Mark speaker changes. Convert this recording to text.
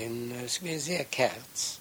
Speaker 1: in äh, så Kerz.